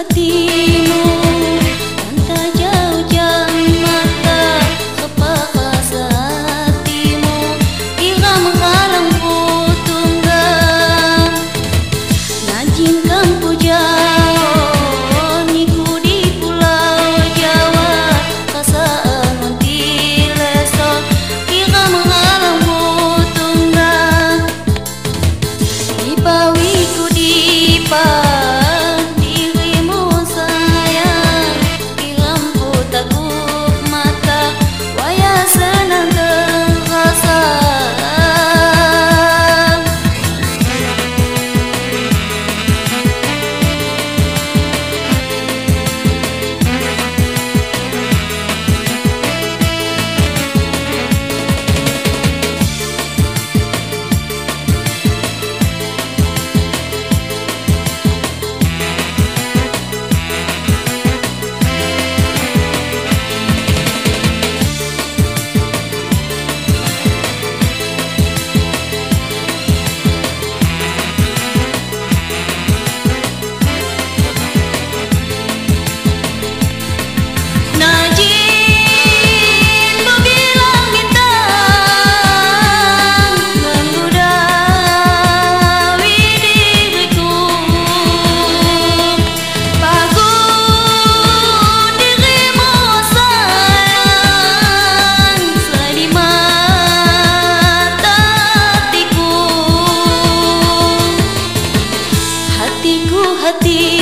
hati hati